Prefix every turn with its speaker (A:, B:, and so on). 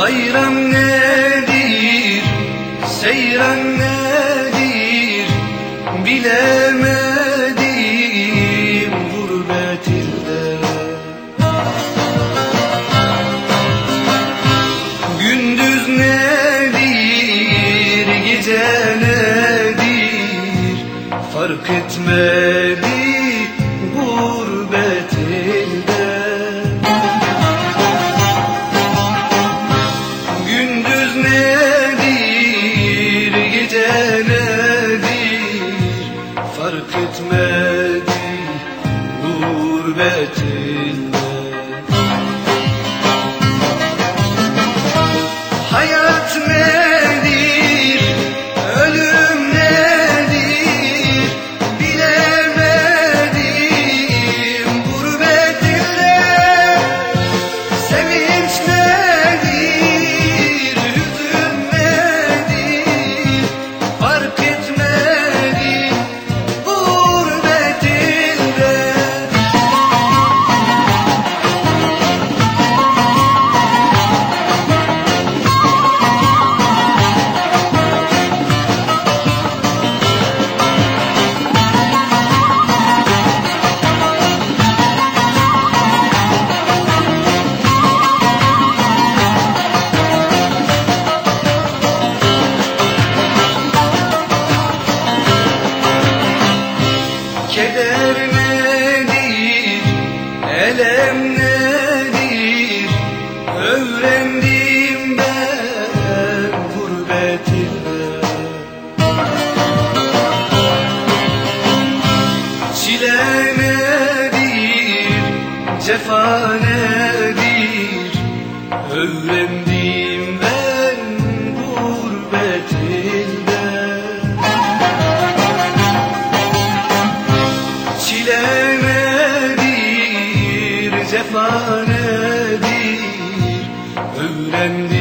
A: Bayram nedir, seyran nedir? Bilemedim gurbetinde. Gündüz nedir, gece nedir? Fark etmez. Etmedi gurbet Keder nedir, elem nedir? Öğrendim ben gurbetinde Çile nedir, cefa nedir? Öğrendim Allemlerin